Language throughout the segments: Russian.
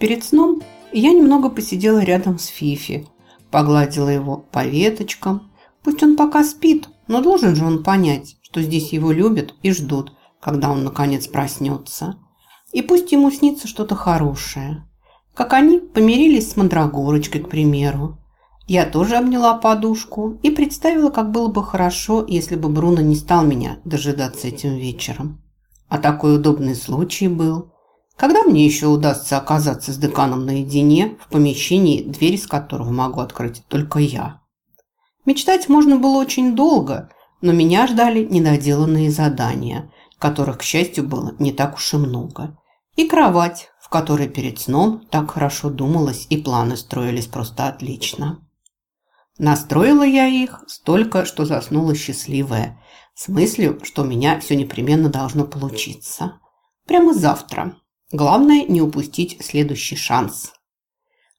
Перед сном я немного посидела рядом с Фифи, погладила его по веточкам. Пусть он пока спит, но должен же он понять, что здесь его любят и ждут, когда он наконец проснется. И пусть ему снится что-то хорошее. Как они помирились с Мандрагорочкой, к примеру. Я тоже обняла подушку и представила, как было бы хорошо, если бы Бруно не стал меня дожидаться этим вечером. А такой удобный случай был. Когда мне еще удастся оказаться с деканом наедине в помещении, дверь из которого могу открыть только я? Мечтать можно было очень долго, но меня ждали недоделанные задания, которых, к счастью, было не так уж и много. И кровать, в которой перед сном так хорошо думалось и планы строились просто отлично. Настроила я их столько, что заснула счастливая, с мыслью, что у меня все непременно должно получиться. Прямо завтра. Главное не упустить следующий шанс.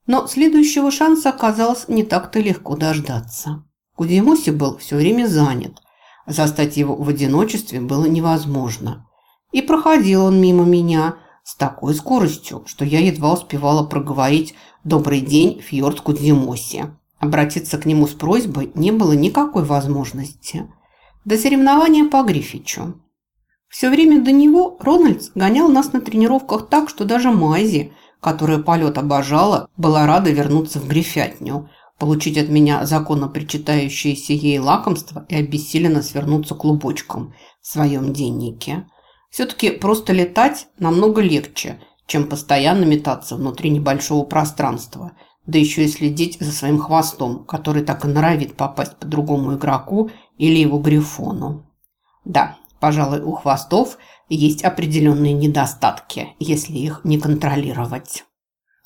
Но следующего шанса оказалось не так-то легко дождаться. Кудимуси был все время занят. Застать его в одиночестве было невозможно. И проходил он мимо меня с такой скоростью, что я едва успевала проговорить «Добрый день, Фьорд Кудзимоси». Обратиться к нему с просьбой не было никакой возможности. До соревнования по Грифичу. Все время до него Рональдс гонял нас на тренировках так, что даже Майзи, которая полет обожала, была рада вернуться в Грифятню, получить от меня законно причитающееся ей лакомство и обессиленно свернуться клубочком в своем деннике. Все-таки просто летать намного легче, чем постоянно метаться внутри небольшого пространства – да еще и следить за своим хвостом, который так и норовит попасть по другому игроку или его грифону. Да, пожалуй, у хвостов есть определенные недостатки, если их не контролировать.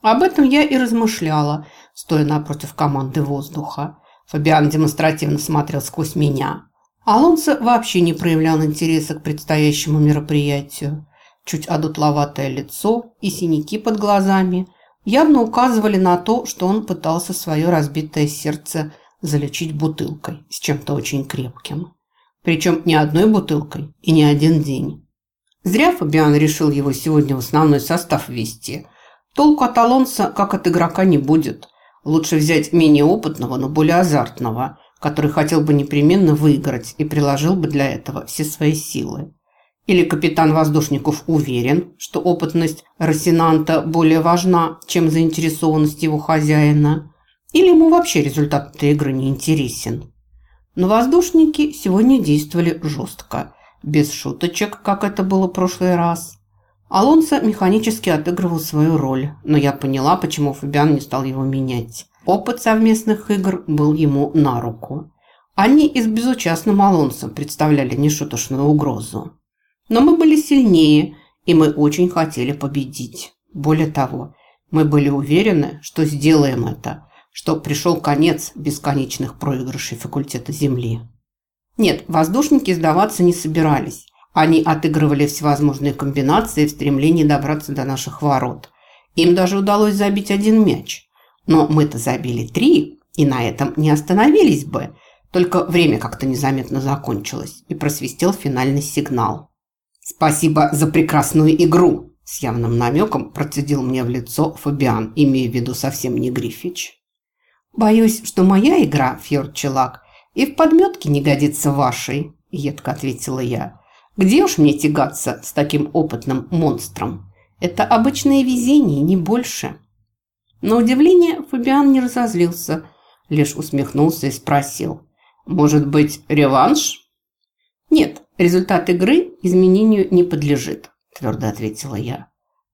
Об этом я и размышляла, стоя напротив команды воздуха. Фабиан демонстративно смотрел сквозь меня. Алонсо вообще не проявлял интереса к предстоящему мероприятию. Чуть одутловатое лицо и синяки под глазами явно указывали на то, что он пытался свое разбитое сердце залечить бутылкой с чем-то очень крепким. Причем не одной бутылкой и не один день. Зря Фабиан решил его сегодня в основной состав ввести. Толку от Алонса, как от игрока, не будет. Лучше взять менее опытного, но более азартного, который хотел бы непременно выиграть и приложил бы для этого все свои силы. Или капитан воздушников уверен, что опытность Росинанта более важна, чем заинтересованность его хозяина? Или ему вообще результат этой игры не интересен? Но воздушники сегодня действовали жестко, без шуточек, как это было в прошлый раз. Алонсо механически отыгрывал свою роль, но я поняла, почему Фабиан не стал его менять. Опыт совместных игр был ему на руку. Они и с безучастным Алонсо представляли нешуточную угрозу. Но мы были сильнее, и мы очень хотели победить. Более того, мы были уверены, что сделаем это, что пришел конец бесконечных проигрышей факультета Земли. Нет, воздушники сдаваться не собирались. Они отыгрывали всевозможные комбинации в стремлении добраться до наших ворот. Им даже удалось забить один мяч. Но мы-то забили три, и на этом не остановились бы. Только время как-то незаметно закончилось, и просвистел финальный сигнал. «Спасибо за прекрасную игру!» С явным намеком процедил мне в лицо Фабиан, имея в виду совсем не Грифич. «Боюсь, что моя игра, Фьорд Челак, и в подметке не годится вашей», – едко ответила я. «Где уж мне тягаться с таким опытным монстром? Это обычное везение, не больше». На удивление Фабиан не разозлился, лишь усмехнулся и спросил. «Может быть, реванш?» «Нет, результат игры изменению не подлежит», – твердо ответила я.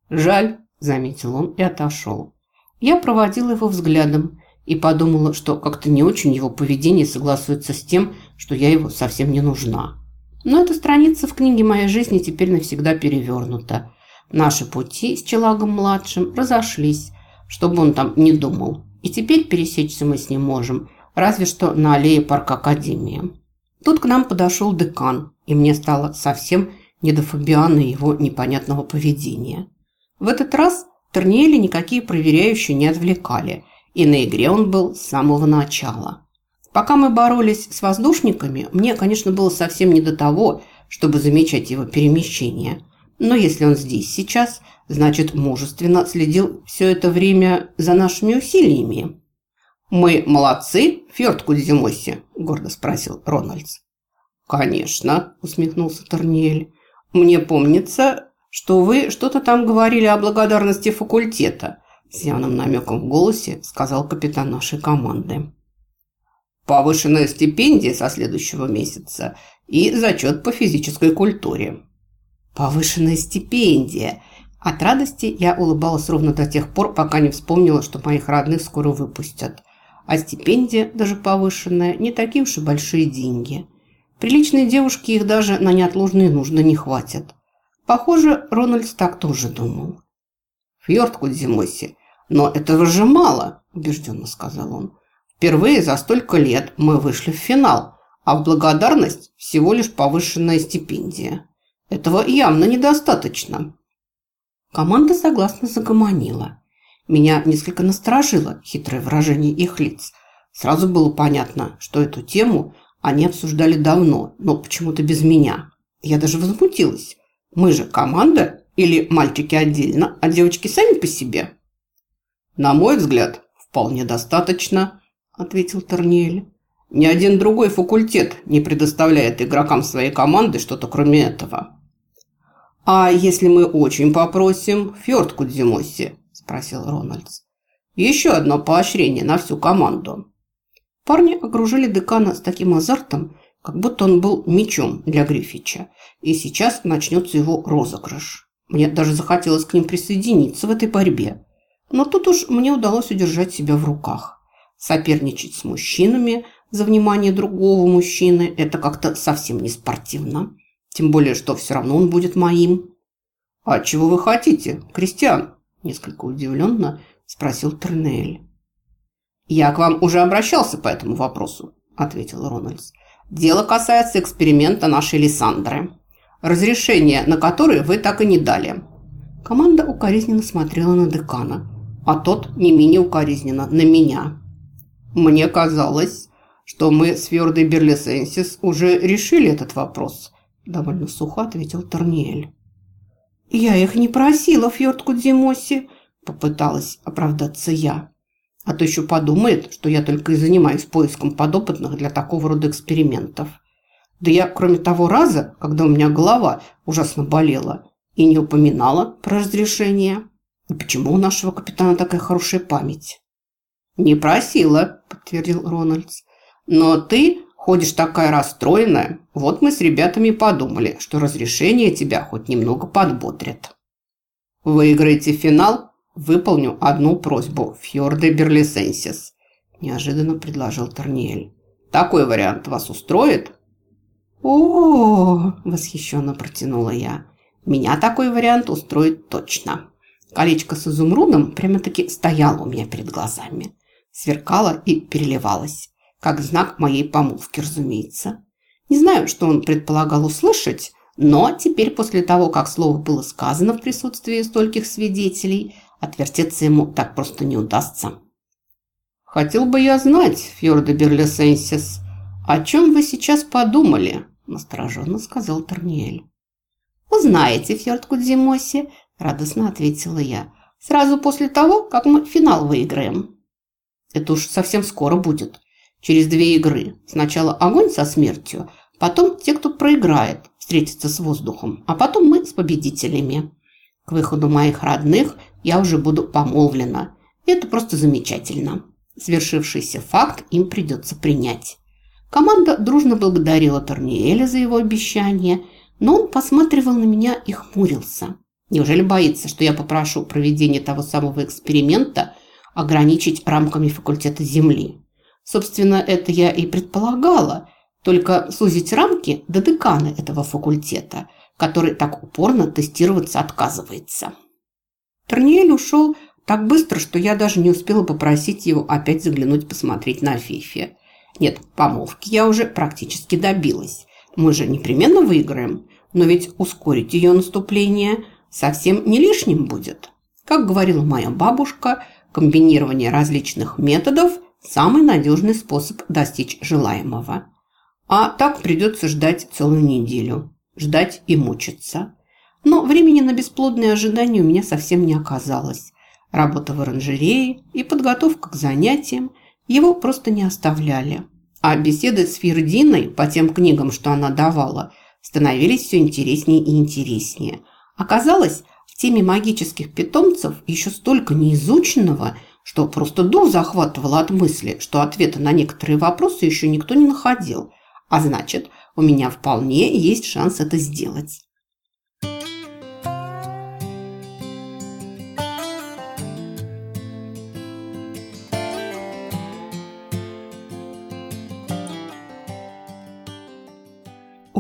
«Жаль», – заметил он и отошел. Я проводила его взглядом и подумала, что как-то не очень его поведение согласуется с тем, что я его совсем не нужна. Но эта страница в книге моей жизни теперь навсегда перевернута. Наши пути с Челагом-младшим разошлись, чтобы он там не думал. И теперь пересечься мы с ним можем, разве что на аллее парка Академии. Тут к нам подошел декан, и мне стало совсем не до Фабиана его непонятного поведения. В этот раз Терниэли никакие проверяющие не отвлекали, и на игре он был с самого начала. Пока мы боролись с воздушниками, мне, конечно, было совсем не до того, чтобы замечать его перемещение. Но если он здесь сейчас, Значит, мужественно следил все это время за нашими усилиями. «Мы молодцы, Фьорд Кудзимоси?» – гордо спросил Рональдс. «Конечно», – усмехнулся Торниэль. «Мне помнится, что вы что-то там говорили о благодарности факультета», – с явным намеком в голосе сказал капитан нашей команды. «Повышенная стипендия со следующего месяца и зачет по физической культуре». «Повышенная стипендия!» От радости я улыбалась ровно до тех пор, пока не вспомнила, что моих родных скоро выпустят. А стипендия, даже повышенная, не такие уж и большие деньги – Приличные девушки их даже на неотложные нужды не хватит. Похоже, Рональдс так тоже думал. «Фьорд Кудзимоси, но этого же мало», – убежденно сказал он. «Впервые за столько лет мы вышли в финал, а в благодарность всего лишь повышенная стипендия. Этого явно недостаточно». Команда согласно загомонила. Меня несколько насторожило хитрое выражение их лиц. Сразу было понятно, что эту тему они обсуждали давно, но почему-то без меня. Я даже возмутилась. Мы же команда или мальчики отдельно, а девочки сами по себе? На мой взгляд, вполне достаточно, ответил Торниэль. Ни один другой факультет не предоставляет игрокам своей команды что-то кроме этого. «А если мы очень попросим Фьорд Кудзимоси?» – спросил Рональдс. «Еще одно поощрение на всю команду». Парни окружили декана с таким азартом, как будто он был мечом для Гриффича, и сейчас начнется его розыгрыш. Мне даже захотелось к ним присоединиться в этой борьбе. Но тут уж мне удалось удержать себя в руках. Соперничать с мужчинами за внимание другого мужчины – это как-то совсем не спортивно. Тем более, что все равно он будет моим. «А чего вы хотите, Кристиан?» – несколько удивленно спросил Тернель. «Я к вам уже обращался по этому вопросу», – ответил Рональдс. «Дело касается эксперимента нашей Лиссандры, разрешение на который вы так и не дали». Команда укоризненно смотрела на декана, а тот не менее укоризненно на меня. «Мне казалось, что мы с Фьордой Берлисенсис уже решили этот вопрос», – довольно сухо ответил Торниэль. «Я их не просила, Фьорд Кудзимоси», – попыталась оправдаться я. А то еще подумает, что я только и занимаюсь поиском подопытных для такого рода экспериментов. Да я, кроме того раза, когда у меня голова ужасно болела, и не упоминала про разрешение. И почему у нашего капитана такая хорошая память? «Не просила», – подтвердил Рональдс. «Но ты ходишь такая расстроенная. Вот мы с ребятами подумали, что разрешение тебя хоть немного подбодрит». «Выиграете финал?» «Выполню одну просьбу Фьорде Берлисенсис», – неожиданно предложил Торниэль. «Такой вариант вас устроит?» «О-о-о!» – восхищенно протянула я. «Меня такой вариант устроит точно». Колечко с изумрудом прямо-таки стояло у меня перед глазами. Сверкало и переливалось. Как знак моей помолвки, разумеется. Не знаю, что он предполагал услышать, но теперь после того, как слово было сказано в присутствии стольких свидетелей, Отвертеться ему так просто не удастся. «Хотел бы я знать, Фьорда Берлисенсис, о чем вы сейчас подумали?» – настороженно сказал Торниэль. «Узнаете, Фьорд Кудзимоси», – радостно ответила я. «Сразу после того, как мы финал выиграем». «Это уж совсем скоро будет. Через две игры. Сначала огонь со смертью, потом те, кто проиграет, встретятся с воздухом, а потом мы с победителями. К выходу моих родных я уже буду помолвлена. Это просто замечательно. Свершившийся факт им придется принять. Команда дружно благодарила Торниэля за его обещание, но он посматривал на меня и хмурился. Неужели боится, что я попрошу проведение того самого эксперимента ограничить рамками факультета Земли? Собственно, это я и предполагала, только сузить рамки до декана этого факультета, который так упорно тестироваться отказывается. Торниэль ушел так быстро, что я даже не успела попросить его опять заглянуть посмотреть на Фифи. Нет, помолвки я уже практически добилась. Мы же непременно выиграем, но ведь ускорить ее наступление совсем не лишним будет. Как говорила моя бабушка, комбинирование различных методов – самый надежный способ достичь желаемого. А так придется ждать целую неделю. Ждать и мучиться. Но времени на бесплодные ожидания у меня совсем не оказалось. Работа в оранжерее и подготовка к занятиям его просто не оставляли. А беседы с Фердиной по тем книгам, что она давала, становились все интереснее и интереснее. Оказалось, в теме магических питомцев еще столько неизученного, что просто дух захватывало от мысли, что ответа на некоторые вопросы еще никто не находил. А значит, у меня вполне есть шанс это сделать.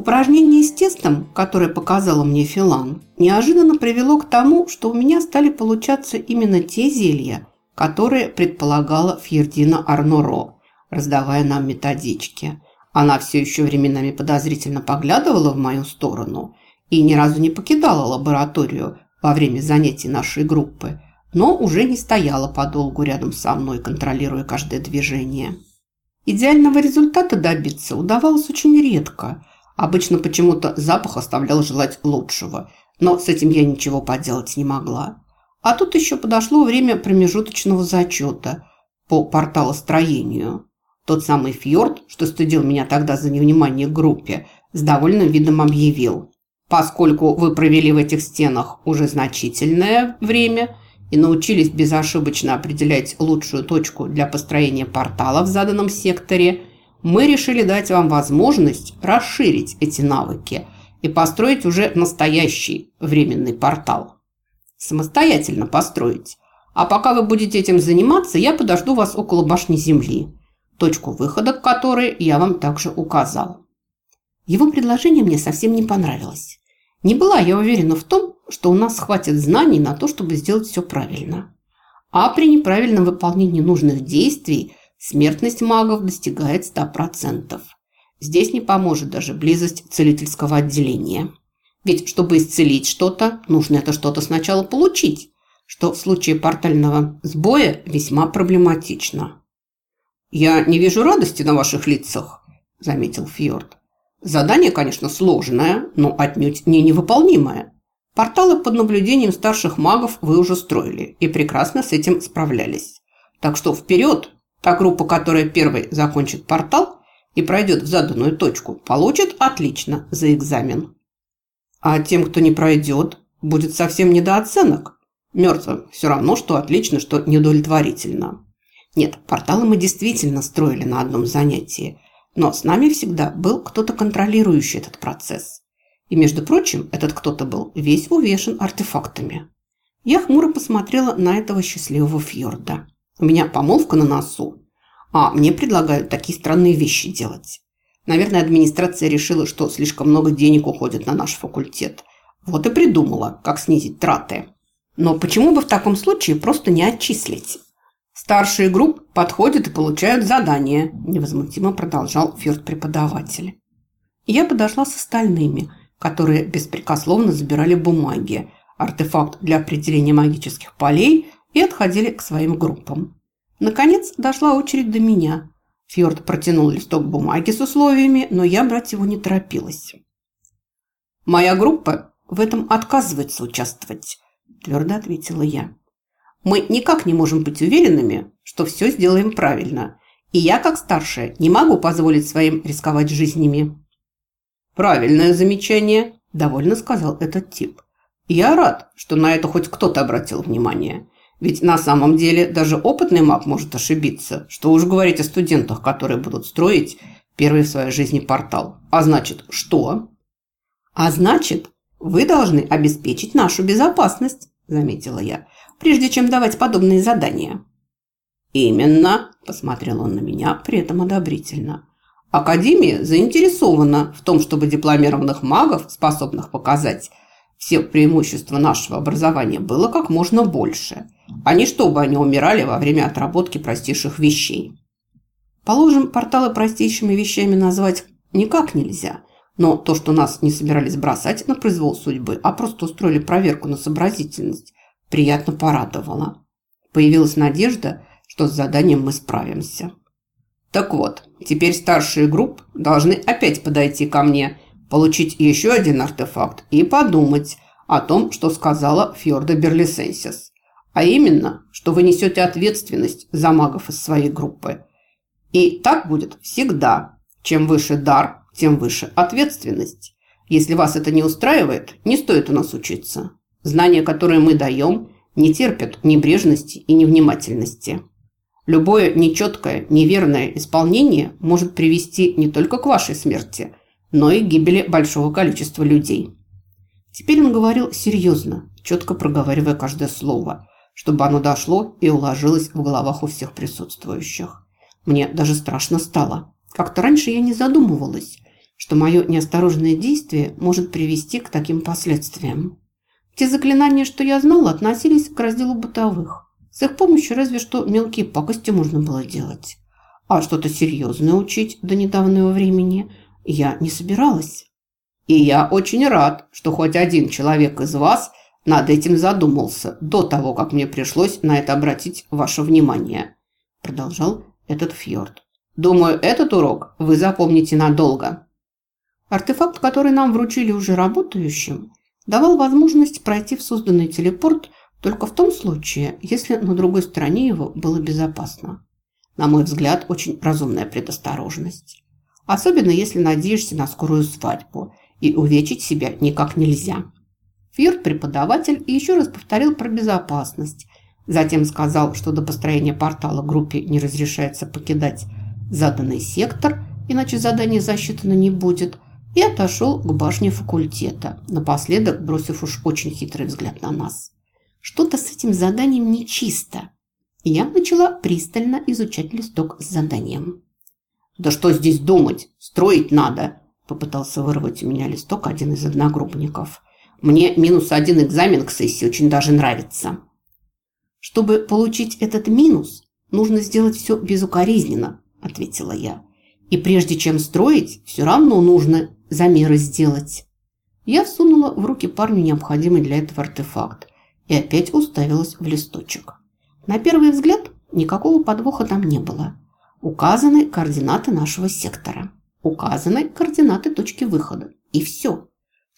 Упражнение с тестом, которое показала мне Филан, неожиданно привело к тому, что у меня стали получаться именно те зелья, которые предполагала Фьердина Арноро, раздавая нам методички. Она все еще временами подозрительно поглядывала в мою сторону и ни разу не покидала лабораторию во время занятий нашей группы, но уже не стояла подолгу рядом со мной, контролируя каждое движение. Идеального результата добиться удавалось очень редко – Обычно почему-то запах оставлял желать лучшего, но с этим я ничего поделать не могла. А тут еще подошло время промежуточного зачета по порталостроению. Тот самый фьорд, что студил меня тогда за невнимание к группе, с довольным видом объявил. Поскольку вы провели в этих стенах уже значительное время и научились безошибочно определять лучшую точку для построения портала в заданном секторе – мы решили дать вам возможность расширить эти навыки и построить уже настоящий временный портал. Самостоятельно построить. А пока вы будете этим заниматься, я подожду вас около башни Земли, точку выхода к которой я вам также указал. Его предложение мне совсем не понравилось. Не была я уверена в том, что у нас хватит знаний на то, чтобы сделать все правильно. А при неправильном выполнении нужных действий Смертность магов достигает 100%. Здесь не поможет даже близость целительского отделения. Ведь чтобы исцелить что-то, нужно это что-то сначала получить, что в случае портального сбоя весьма проблематично. «Я не вижу радости на ваших лицах», – заметил Фьорд. «Задание, конечно, сложное, но отнюдь не невыполнимое. Порталы под наблюдением старших магов вы уже строили и прекрасно с этим справлялись. Так что вперед, Та группа, которая первой закончит портал и пройдет в заданную точку, получит отлично за экзамен. А тем, кто не пройдет, будет совсем недооценок. Мертвым все равно, что отлично, что неудовлетворительно. Нет, порталы мы действительно строили на одном занятии, но с нами всегда был кто-то контролирующий этот процесс. И, между прочим, этот кто-то был весь увешан артефактами. Я хмуро посмотрела на этого счастливого фьорда. У меня помолвка на носу, а мне предлагают такие странные вещи делать. Наверное, администрация решила, что слишком много денег уходит на наш факультет. Вот и придумала, как снизить траты. Но почему бы в таком случае просто не отчислить? Старшие группы подходят и получают задание, невозмутимо продолжал фирт-преподаватель. Я подошла с остальными, которые беспрекословно забирали бумаги, артефакт для определения магических полей и отходили к своим группам. Наконец дошла очередь до меня. Фьорд протянул листок бумаги с условиями, но я брать его не торопилась. «Моя группа в этом отказывается участвовать», – твердо ответила я. «Мы никак не можем быть уверенными, что все сделаем правильно, и я, как старшая, не могу позволить своим рисковать жизнями». «Правильное замечание», – довольно сказал этот тип. «Я рад, что на это хоть кто-то обратил внимание. Ведь на самом деле даже опытный маг может ошибиться. Что уж говорить о студентах, которые будут строить первый в своей жизни портал. А значит, что? А значит, вы должны обеспечить нашу безопасность, заметила я, прежде чем давать подобные задания. Именно, посмотрел он на меня, при этом одобрительно. Академия заинтересована в том, чтобы дипломированных магов, способных показать все преимущества нашего образования, было как можно больше – а не чтобы они умирали во время отработки простейших вещей. Положим, порталы простейшими вещами назвать никак нельзя, но то, что нас не собирались бросать на произвол судьбы, а просто устроили проверку на сообразительность, приятно порадовало. Появилась надежда, что с заданием мы справимся. Так вот, теперь старшие групп должны опять подойти ко мне, получить еще один артефакт и подумать, о том, что сказала Фьорда Берлисенсис. А именно, что вы несете ответственность за магов из своей группы. И так будет всегда. Чем выше дар, тем выше ответственность. Если вас это не устраивает, не стоит у нас учиться. Знания, которые мы даем, не терпят небрежности и невнимательности. Любое нечеткое, неверное исполнение может привести не только к вашей смерти, но и к гибели большого количества людей. Теперь он говорил серьезно, четко проговаривая каждое слово, чтобы оно дошло и уложилось в головах у всех присутствующих. Мне даже страшно стало. Как-то раньше я не задумывалась, что мое неосторожное действие может привести к таким последствиям. Те заклинания, что я знала, относились к разделу бытовых. С их помощью разве что мелкие пакости можно было делать. А что-то серьезное учить до недавнего времени я не собиралась. И я очень рад, что хоть один человек из вас над этим задумался до того, как мне пришлось на это обратить ваше внимание», продолжал этот фьорд. «Думаю, этот урок вы запомните надолго». Артефакт, который нам вручили уже работающим, давал возможность пройти в созданный телепорт только в том случае, если на другой стороне его было безопасно. На мой взгляд, очень разумная предосторожность. Особенно если надеешься на скорую свадьбу и увечить себя никак нельзя. Фьорд преподаватель и еще раз повторил про безопасность. Затем сказал, что до построения портала группе не разрешается покидать заданный сектор, иначе задание засчитано не будет, и отошел к башне факультета, напоследок бросив уж очень хитрый взгляд на нас. Что-то с этим заданием нечисто. Я начала пристально изучать листок с заданием. «Да что здесь думать? Строить надо!» Попытался вырвать у меня листок один из одногруппников. Мне минус один экзамен к сессии очень даже нравится. Чтобы получить этот минус, нужно сделать все безукоризненно, ответила я. И прежде чем строить, все равно нужно замеры сделать. Я всунула в руки парню необходимый для этого артефакт и опять уставилась в листочек. На первый взгляд никакого подвоха там не было. Указаны координаты нашего сектора указаны координаты точки выхода. И все.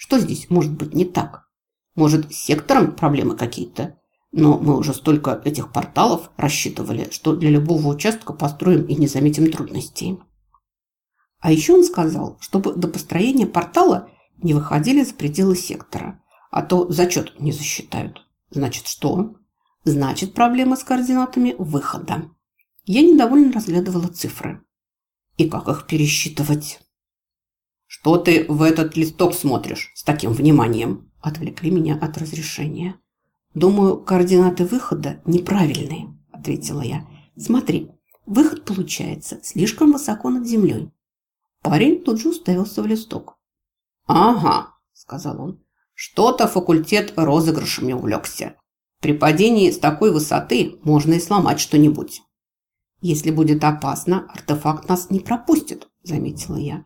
Что здесь может быть не так? Может, с сектором проблемы какие-то? Но мы уже столько этих порталов рассчитывали, что для любого участка построим и не заметим трудностей. А еще он сказал, чтобы до построения портала не выходили за пределы сектора, а то зачет не засчитают. Значит, что? Значит, проблема с координатами выхода. Я недовольно разглядывала цифры и как их пересчитывать. «Что ты в этот листок смотришь с таким вниманием?» Отвлекли меня от разрешения. «Думаю, координаты выхода неправильные», – ответила я. «Смотри, выход получается слишком высоко над землей». Парень тут же уставился в листок. «Ага», – сказал он, – «что-то факультет розыгрышами увлекся. При падении с такой высоты можно и сломать что-нибудь». «Если будет опасно, артефакт нас не пропустит», – заметила я.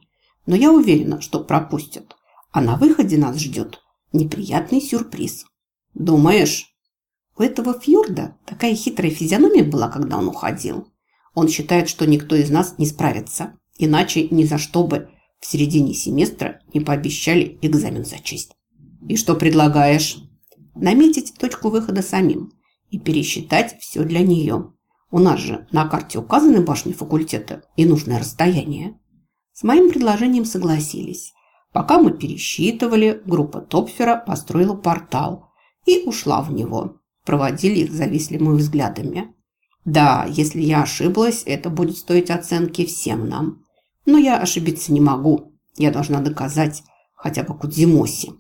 «Но я уверена, что пропустят. А на выходе нас ждет неприятный сюрприз». «Думаешь?» У этого фьорда такая хитрая физиономия была, когда он уходил. Он считает, что никто из нас не справится. Иначе ни за что бы в середине семестра не пообещали экзамен зачесть. «И что предлагаешь?» «Наметить точку выхода самим и пересчитать все для нее. У нас же на карте указаны башни факультета и нужное расстояние. С моим предложением согласились. Пока мы пересчитывали, группа Топфера построила портал и ушла в него. Проводили их завистливыми взглядами. Да, если я ошиблась, это будет стоить оценки всем нам. Но я ошибиться не могу. Я должна доказать хотя бы Кудзимоси.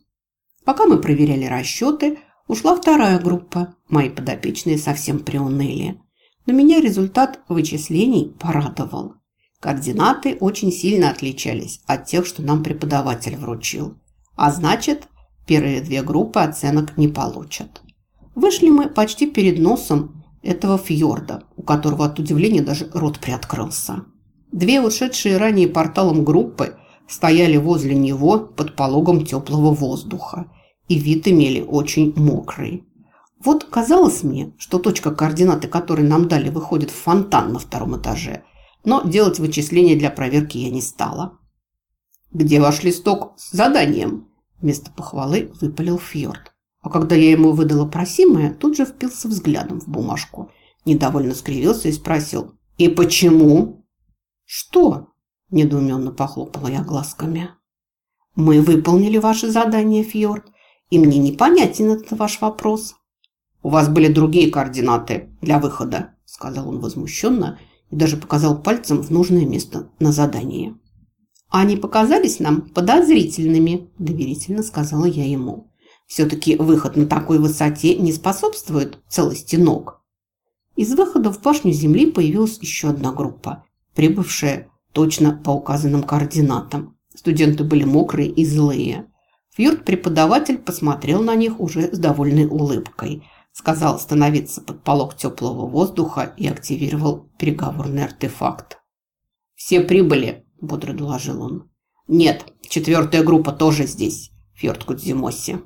Пока мы проверяли расчеты, ушла вторая группа. Мои подопечные совсем приуныли. Но меня результат вычислений порадовал. Координаты очень сильно отличались от тех, что нам преподаватель вручил. А значит, первые две группы оценок не получат. Вышли мы почти перед носом этого фьорда, у которого от удивления даже рот приоткрылся. Две ушедшие ранее порталом группы стояли возле него под пологом теплого воздуха и вид имели очень мокрый. Вот казалось мне, что точка координаты, которую нам дали, выходит в фонтан на втором этаже, но делать вычисления для проверки я не стала. «Где ваш листок с заданием?» Вместо похвалы выпалил Фьорд. А когда я ему выдала просимое, тут же впился взглядом в бумажку. Недовольно скривился и спросил. «И почему?» «Что?» – недоуменно похлопала я глазками. «Мы выполнили ваше задание, Фьорд, и мне непонятен этот ваш вопрос». «У вас были другие координаты для выхода», – сказал он возмущенно и даже показал пальцем в нужное место на задании. «Они показались нам подозрительными», – доверительно сказала я ему. «Все-таки выход на такой высоте не способствует целости ног». Из выхода в башню Земли появилась еще одна группа, прибывшая точно по указанным координатам. Студенты были мокрые и злые. Фьюрд-преподаватель посмотрел на них уже с довольной улыбкой – сказал остановиться под полог теплого воздуха и активировал переговорный артефакт. «Все прибыли», – бодро доложил он. «Нет, четвертая группа тоже здесь, Фьорд Кудзимоси».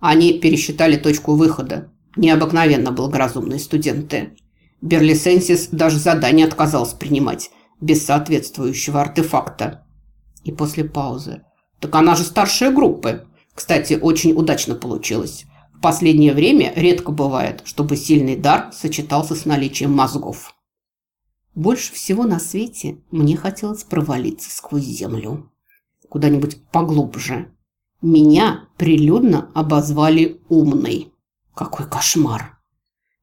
Они пересчитали точку выхода. Необыкновенно благоразумные студенты. Берлисенсис даже задание отказался принимать без соответствующего артефакта. И после паузы. «Так она же старшая группы. Кстати, очень удачно получилось. В последнее время редко бывает, чтобы сильный дар сочетался с наличием мозгов. Больше всего на свете мне хотелось провалиться сквозь землю. Куда-нибудь поглубже. Меня прилюдно обозвали умной. Какой кошмар!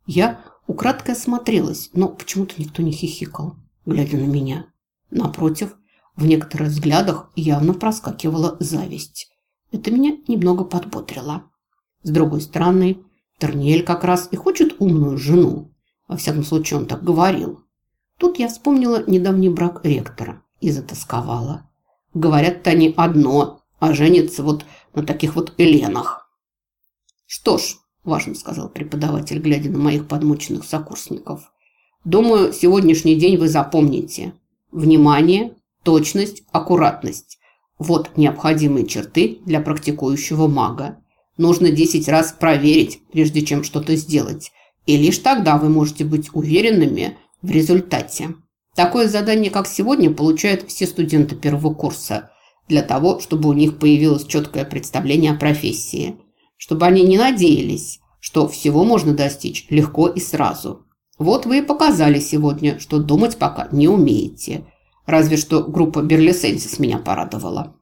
Я украдкой осмотрелась, но почему-то никто не хихикал, глядя на меня. Напротив, в некоторых взглядах явно проскакивала зависть. Это меня немного подбодрило. С другой стороны, Терниэль как раз и хочет умную жену. Во всяком случае, он так говорил. Тут я вспомнила недавний брак ректора и затасковала. Говорят-то они одно, а женятся вот на таких вот Эленах. Что ж, важно сказал преподаватель, глядя на моих подмученных сокурсников. Думаю, сегодняшний день вы запомните. Внимание, точность, аккуратность. Вот необходимые черты для практикующего мага. Нужно 10 раз проверить, прежде чем что-то сделать. И лишь тогда вы можете быть уверенными в результате. Такое задание, как сегодня, получают все студенты первого курса для того, чтобы у них появилось четкое представление о профессии. Чтобы они не надеялись, что всего можно достичь легко и сразу. Вот вы и показали сегодня, что думать пока не умеете. Разве что группа Берлисенсис меня порадовала.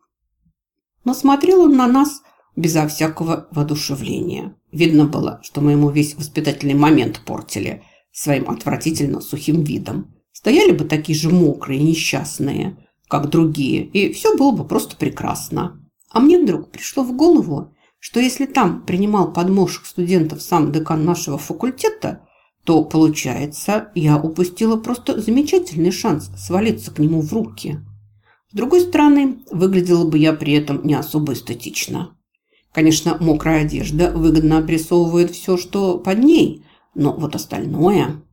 Но смотрел он на нас безо всякого воодушевления. Видно было, что мы ему весь воспитательный момент портили своим отвратительно сухим видом. Стояли бы такие же мокрые несчастные, как другие, и все было бы просто прекрасно. А мне вдруг пришло в голову, что если там принимал подмошек студентов сам декан нашего факультета, то, получается, я упустила просто замечательный шанс свалиться к нему в руки. С другой стороны, выглядела бы я при этом не особо эстетично. Конечно, мокрая одежда выгодно обрисовывает все, что под ней, но вот остальное...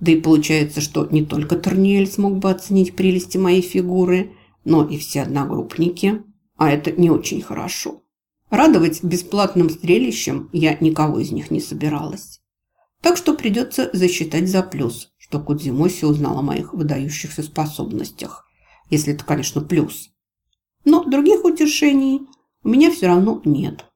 Да и получается, что не только Терниэль смог бы оценить прелести моей фигуры, но и все одногруппники, а это не очень хорошо. Радовать бесплатным зрелищем я никого из них не собиралась. Так что придется засчитать за плюс, что Кудзимоси узнал о моих выдающихся способностях. Если это, конечно, плюс. Но других утешений у меня все равно нет.